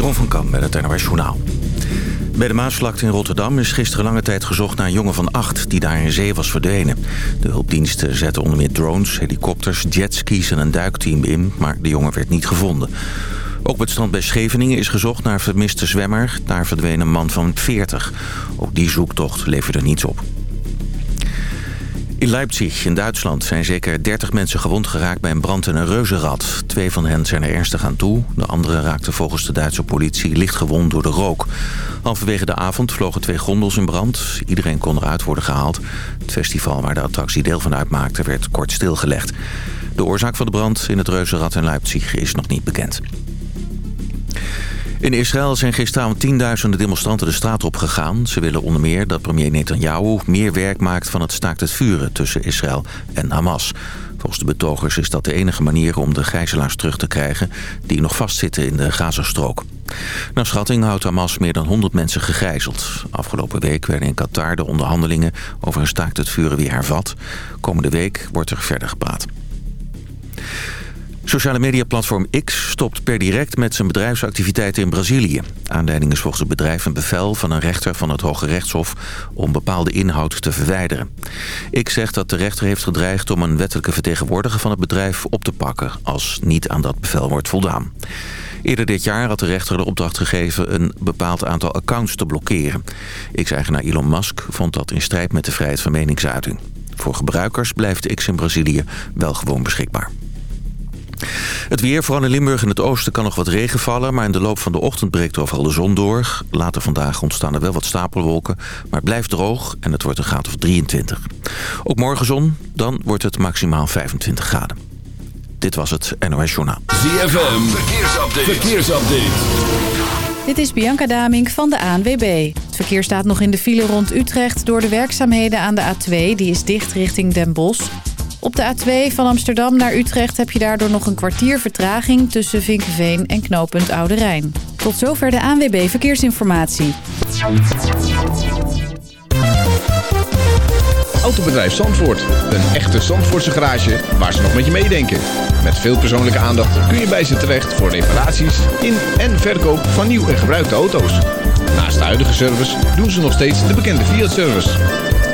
Jeroen van Kam met het NOS Journaal. Bij de Maasvlakte in Rotterdam is gisteren lange tijd gezocht naar een jongen van acht... die daar in zee was verdwenen. De hulpdiensten zetten onder meer drones, helikopters, jetskis en een duikteam in... maar de jongen werd niet gevonden. Ook op het strand bij Scheveningen is gezocht naar vermiste zwemmer. Daar verdween een man van 40. Ook die zoektocht leverde niets op. In Leipzig, in Duitsland, zijn zeker 30 mensen gewond geraakt bij een brand in een reuzenrad. Twee van hen zijn er ernstig aan toe. De andere raakte volgens de Duitse politie licht gewond door de rook. Halverwege de avond vlogen twee gondels in brand. Iedereen kon eruit worden gehaald. Het festival waar de attractie deel van uitmaakte werd kort stilgelegd. De oorzaak van de brand in het reuzenrad in Leipzig is nog niet bekend. In Israël zijn gisteravond tienduizenden demonstranten de straat op gegaan. Ze willen onder meer dat premier Netanyahu meer werk maakt van het staakt het vuren tussen Israël en Hamas. Volgens de betogers is dat de enige manier om de gijzelaars terug te krijgen die nog vastzitten in de Gazastrook. Naar schatting houdt Hamas meer dan 100 mensen gegijzeld. Afgelopen week werden in Qatar de onderhandelingen over een staakt het vuren weer hervat. Komende week wordt er verder gepraat. Sociale mediaplatform X stopt per direct met zijn bedrijfsactiviteiten in Brazilië. Aanleiding is volgens het bedrijf een bevel van een rechter van het Hoge Rechtshof om bepaalde inhoud te verwijderen. X zegt dat de rechter heeft gedreigd om een wettelijke vertegenwoordiger van het bedrijf op te pakken als niet aan dat bevel wordt voldaan. Eerder dit jaar had de rechter de opdracht gegeven een bepaald aantal accounts te blokkeren. X-eigenaar Elon Musk vond dat in strijd met de vrijheid van meningsuiting. Voor gebruikers blijft X in Brazilië wel gewoon beschikbaar. Het weer, vooral in Limburg en het oosten, kan nog wat regen vallen... maar in de loop van de ochtend breekt overal de zon door. Later vandaag ontstaan er wel wat stapelwolken, maar het blijft droog... en het wordt een graad of 23. Ook morgen zon, dan wordt het maximaal 25 graden. Dit was het NOS Journaal. ZFM, verkeersupdate. verkeersupdate. Dit is Bianca Damink van de ANWB. Het verkeer staat nog in de file rond Utrecht door de werkzaamheden aan de A2. Die is dicht richting Den Bosch... Op de A2 van Amsterdam naar Utrecht heb je daardoor nog een kwartier vertraging... tussen Vinkenveen en knooppunt Oude Rijn. Tot zover de ANWB Verkeersinformatie. Autobedrijf Zandvoort. Een echte Zandvoortse garage waar ze nog met je meedenken. Met veel persoonlijke aandacht kun je bij ze terecht voor reparaties... in en verkoop van nieuw en gebruikte auto's. Naast de huidige service doen ze nog steeds de bekende Fiat-service...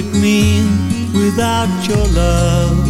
It mean without your love?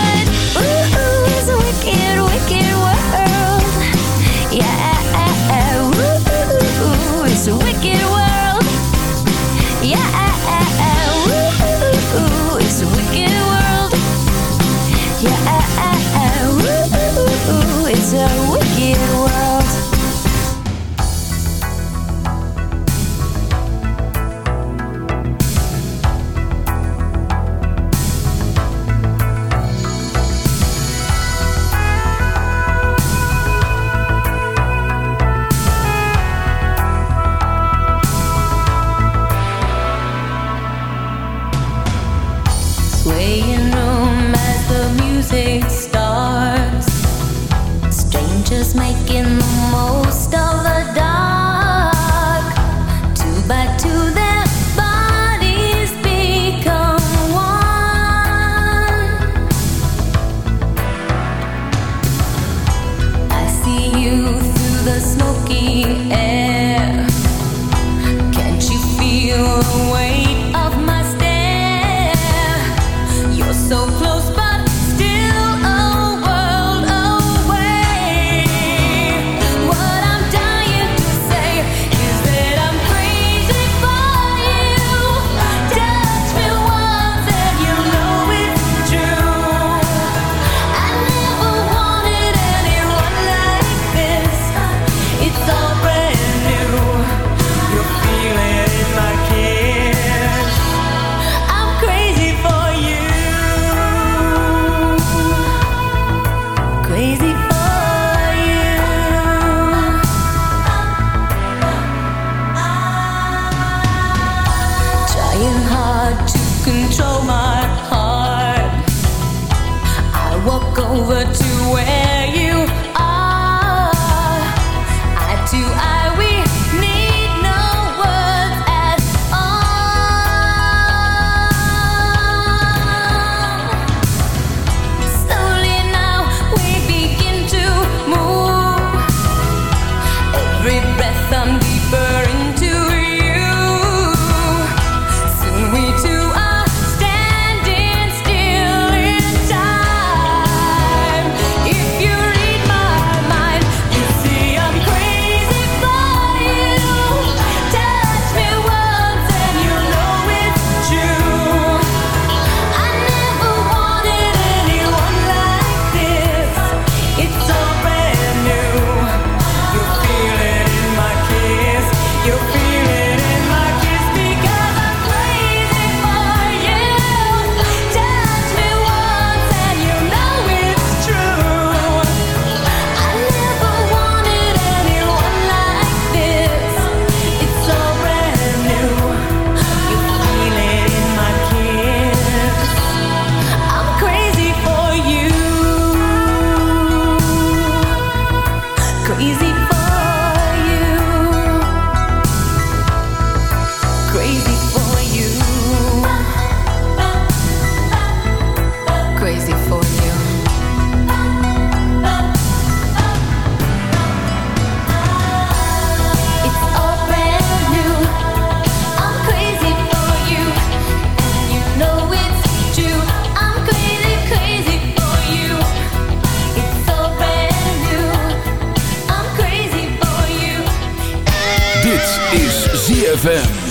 ZFM.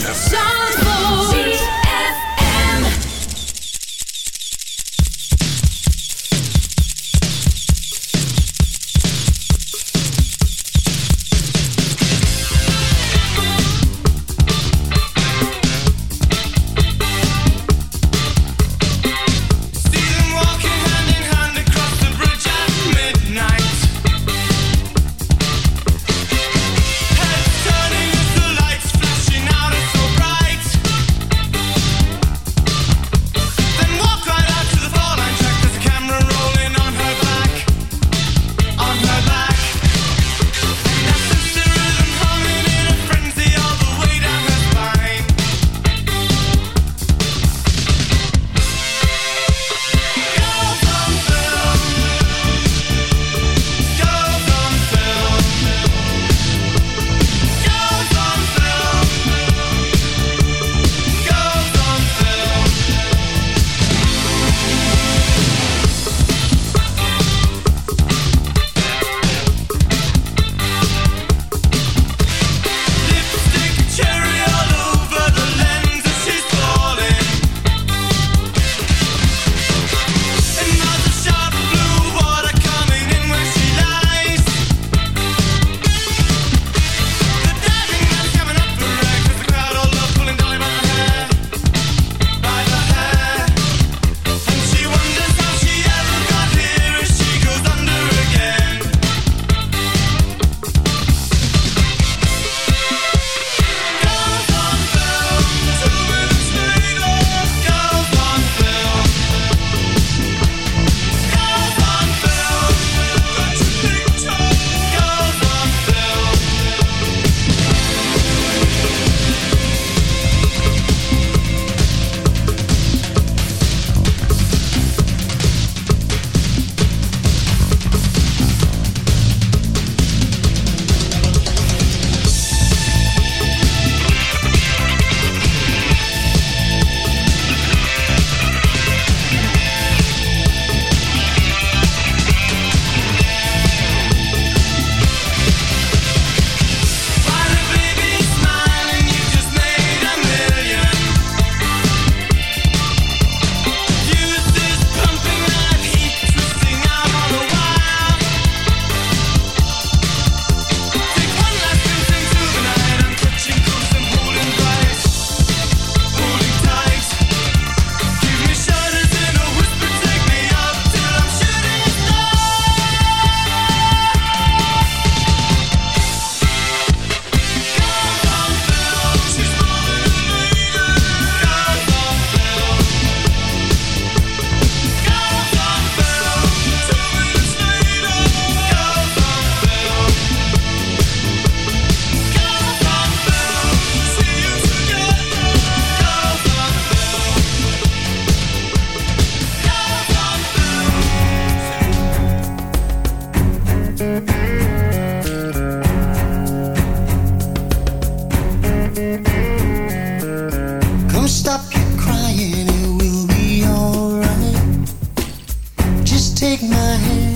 Take my hand,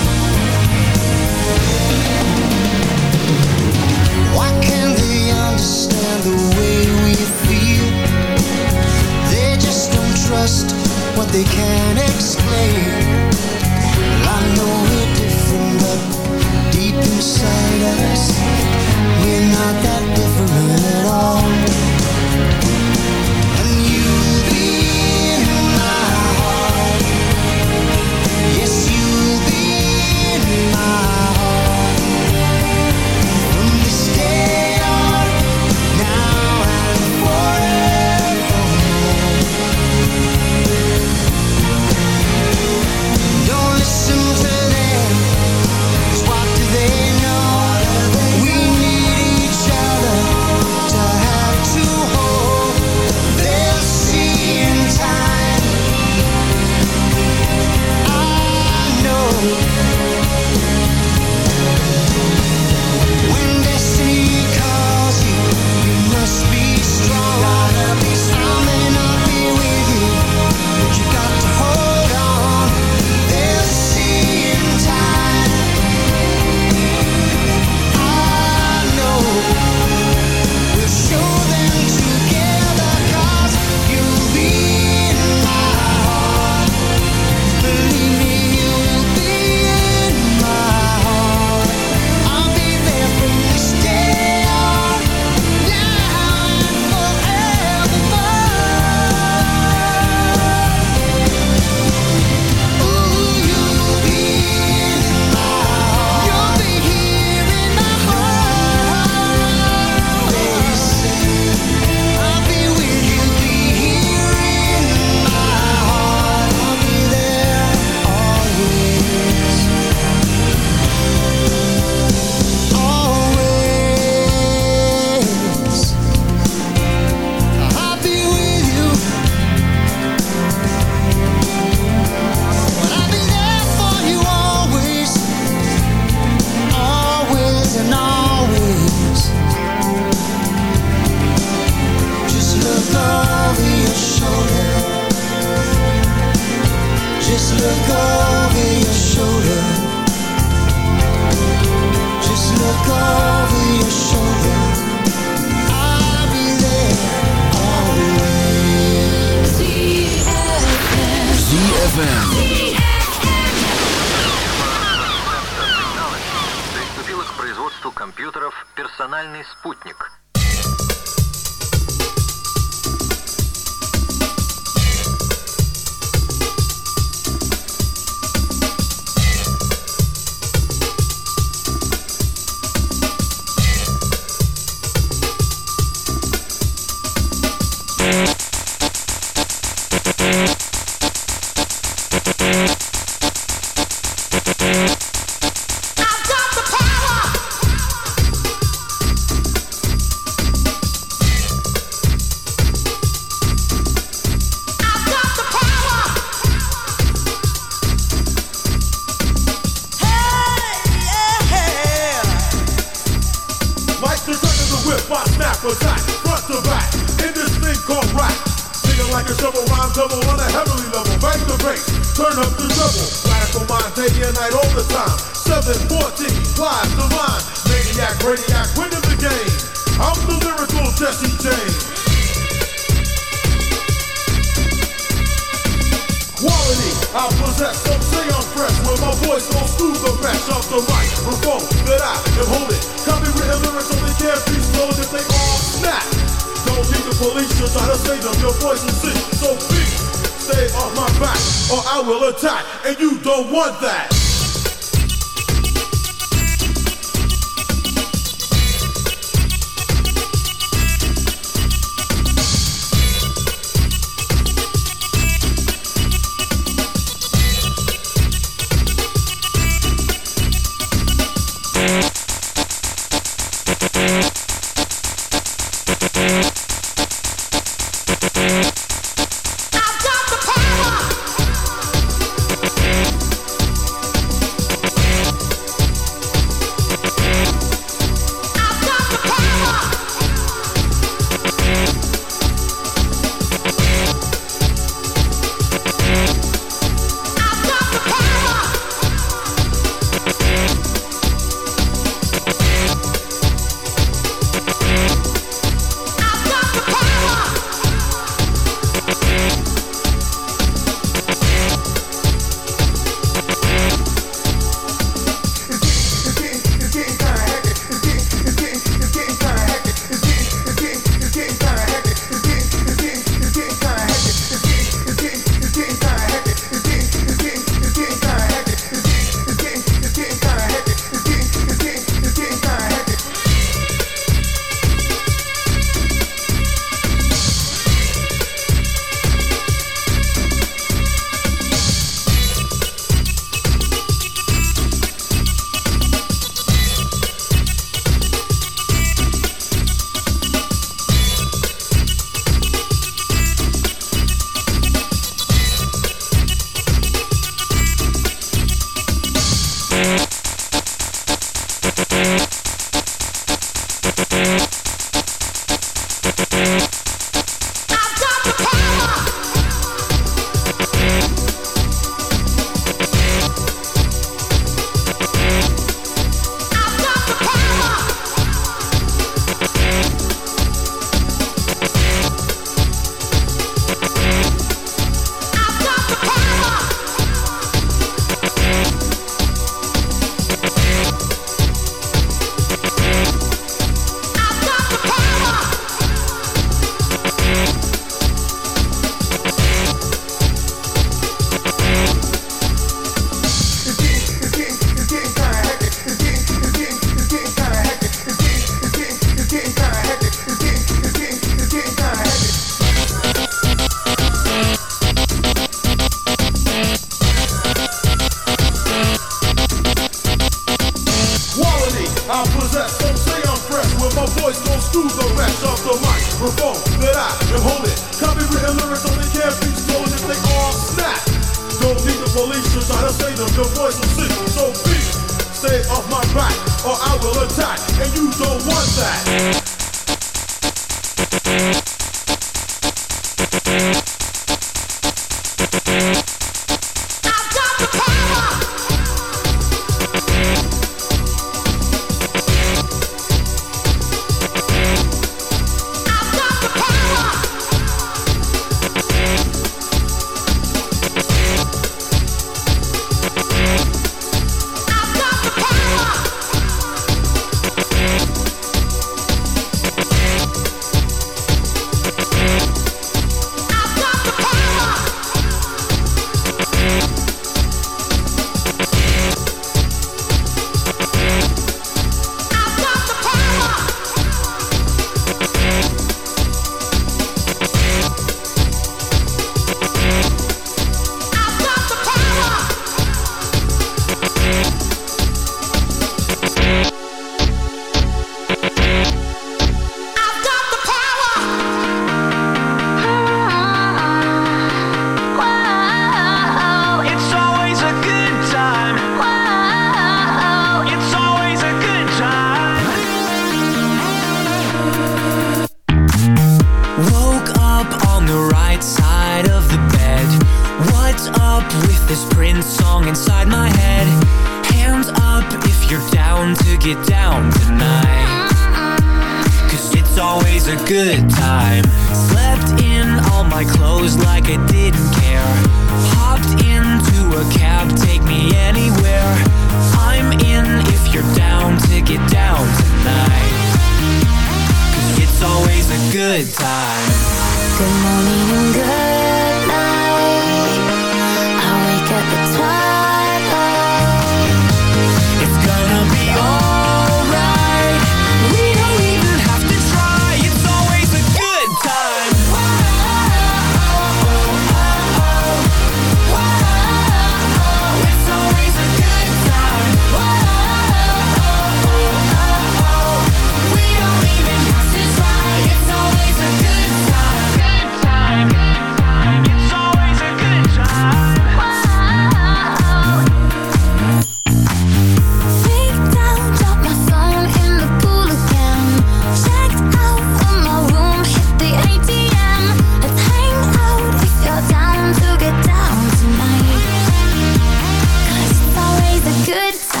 Good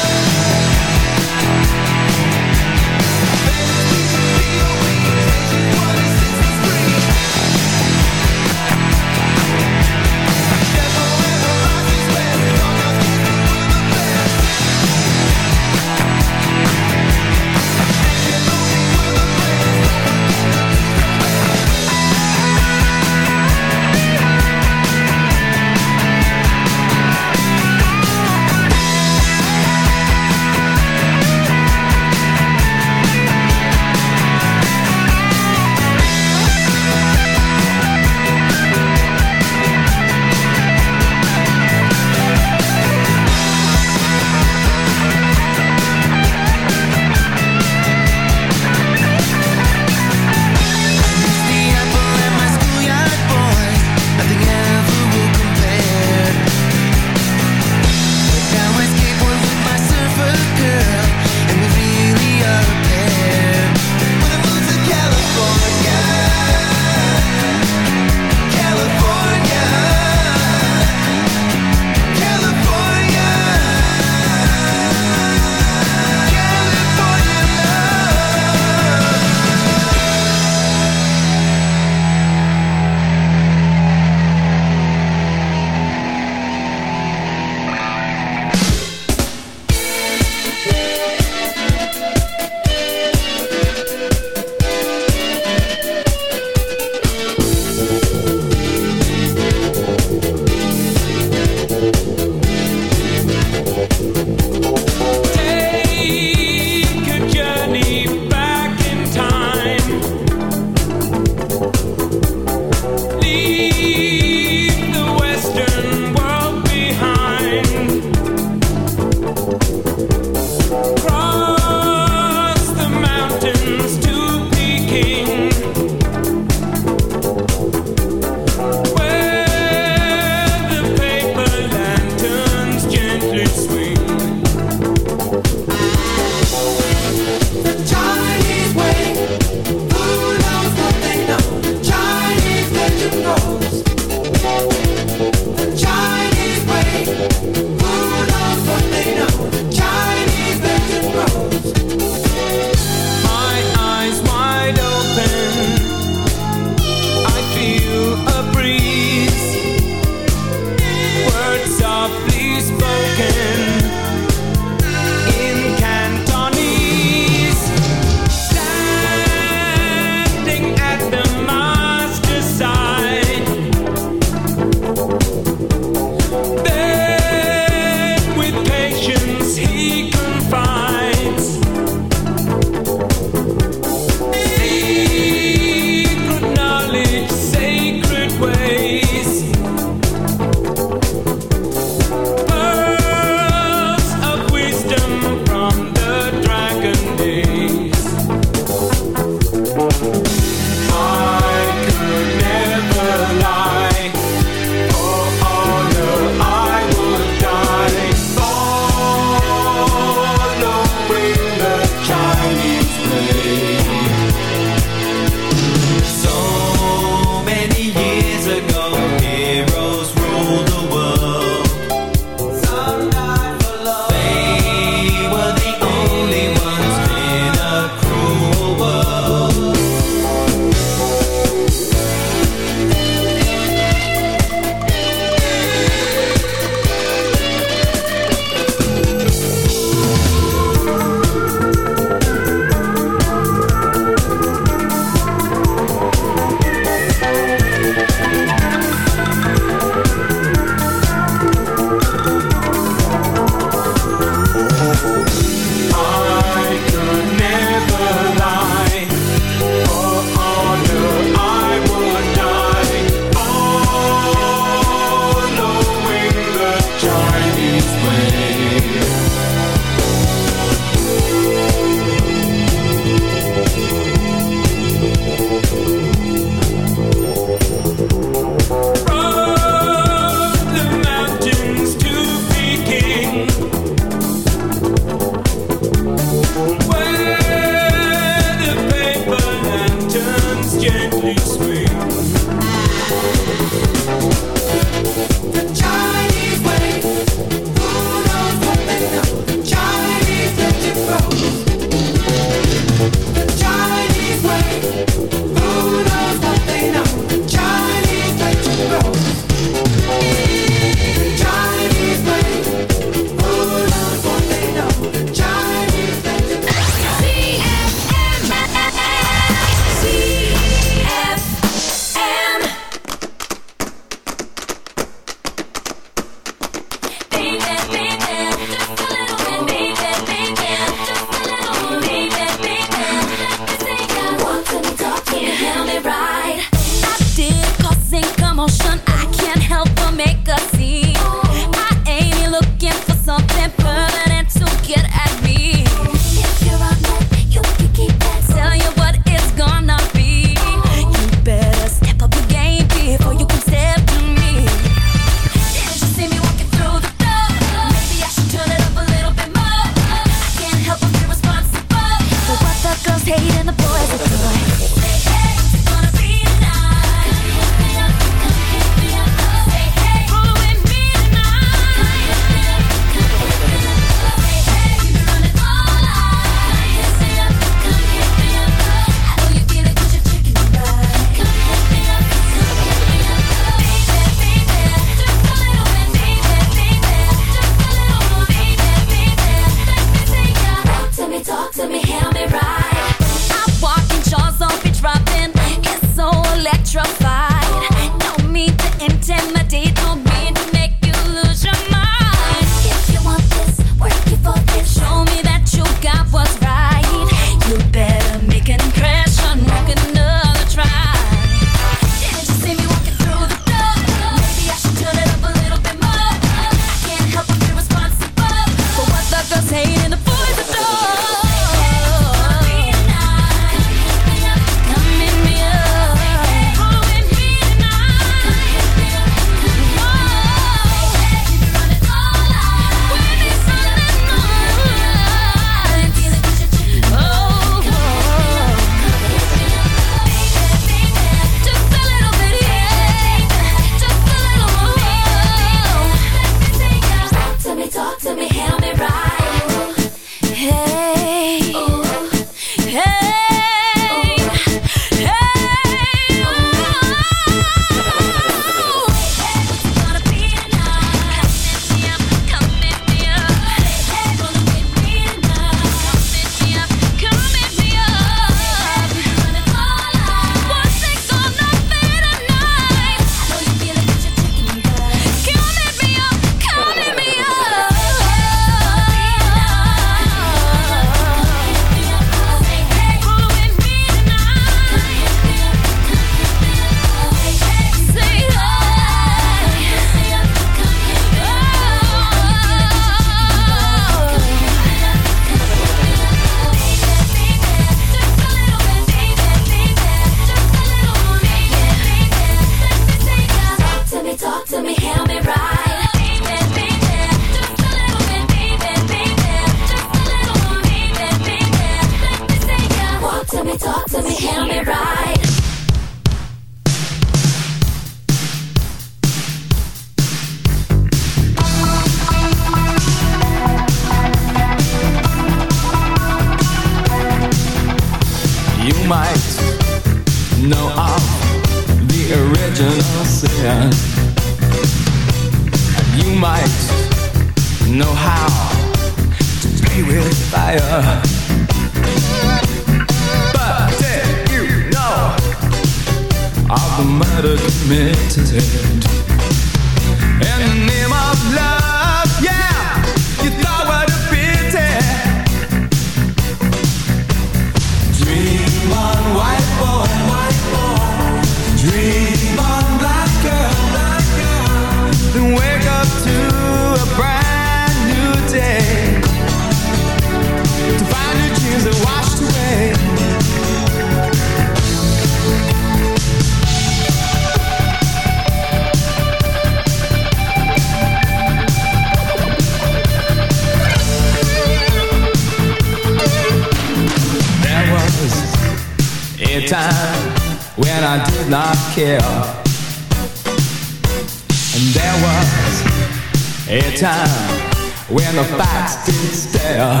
when the facts did stare.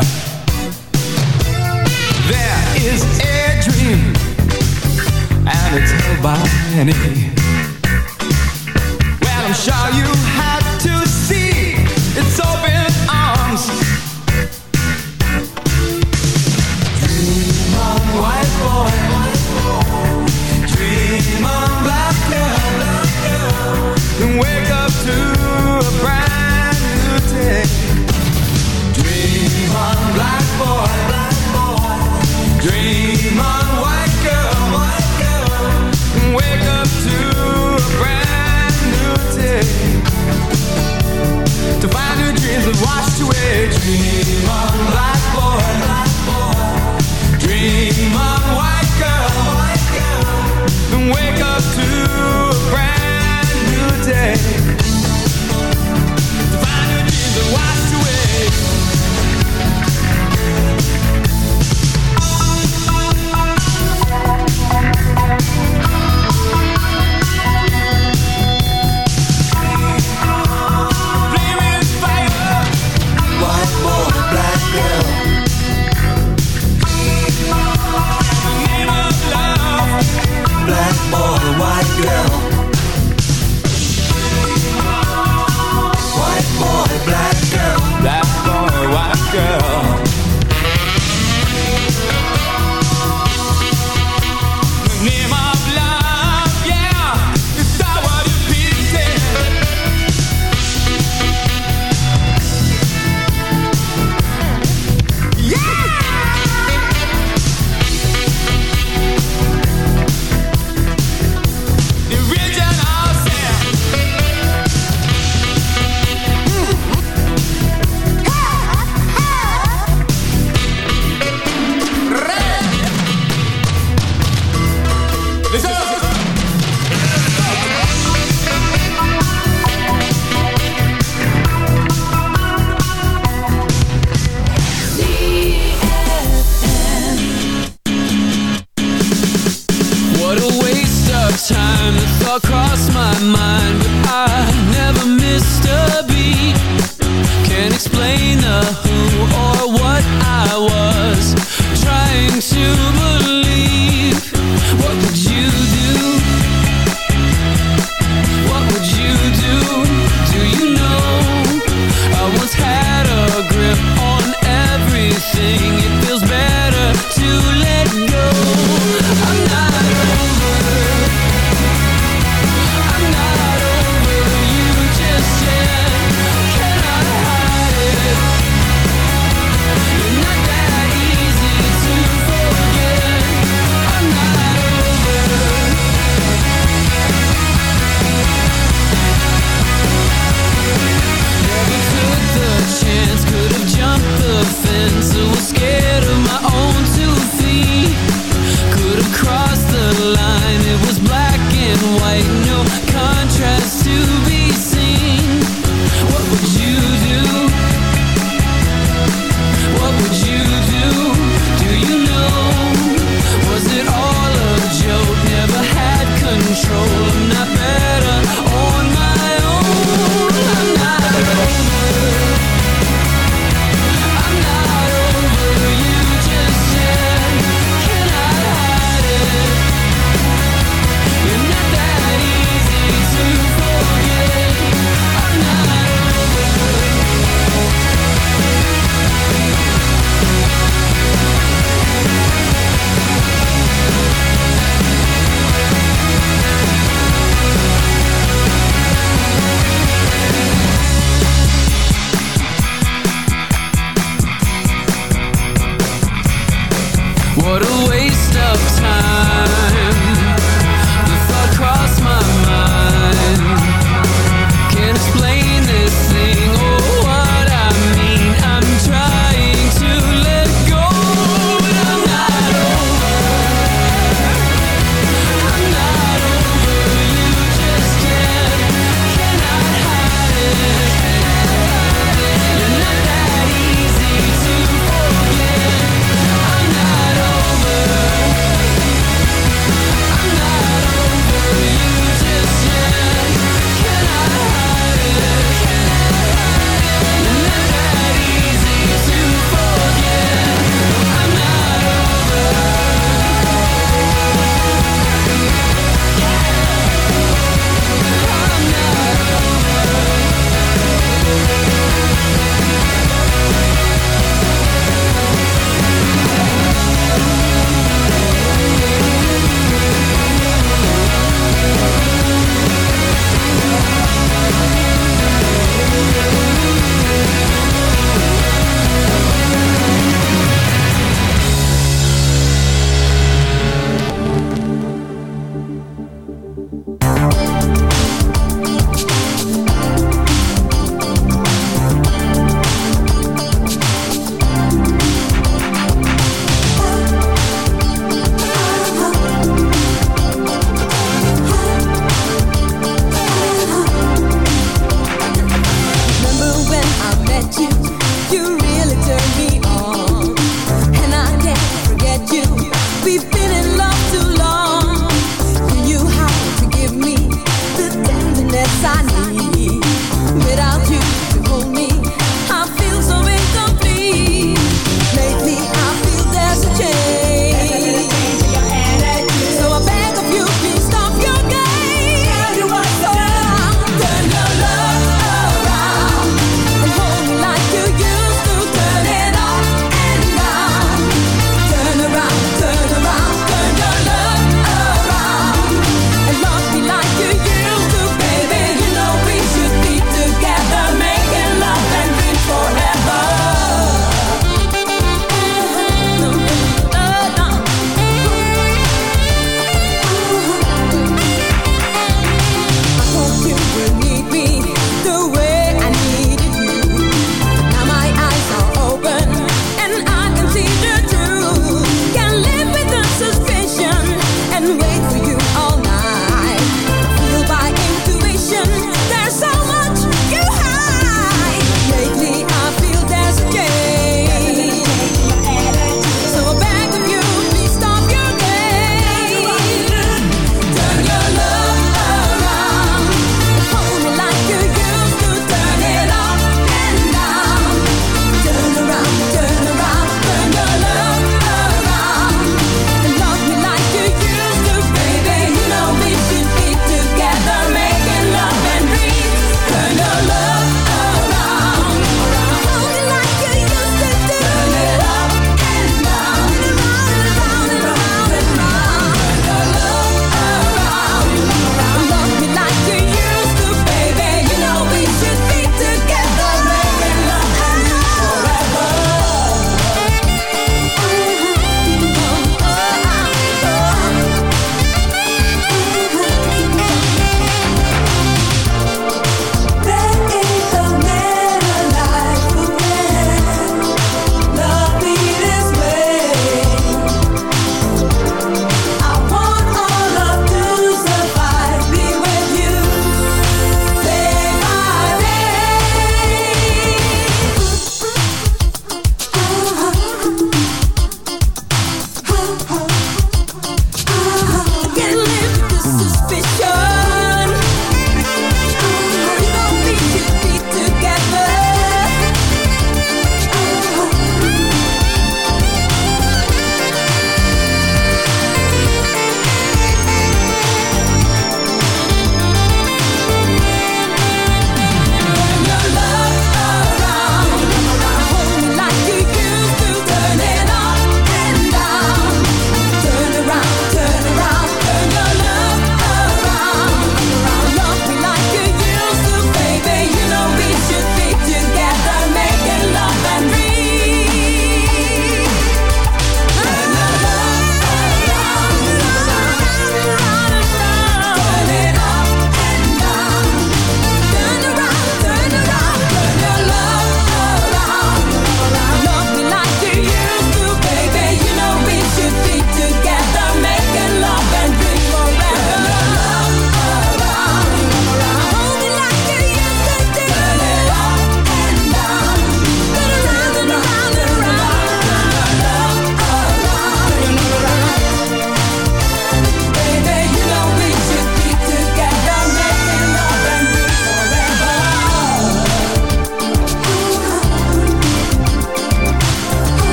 There is a dream, and it's held by many. Well, I'm sure you have to see its open arms. Dream on, white boy. Dream on, black girl. Then wake up to down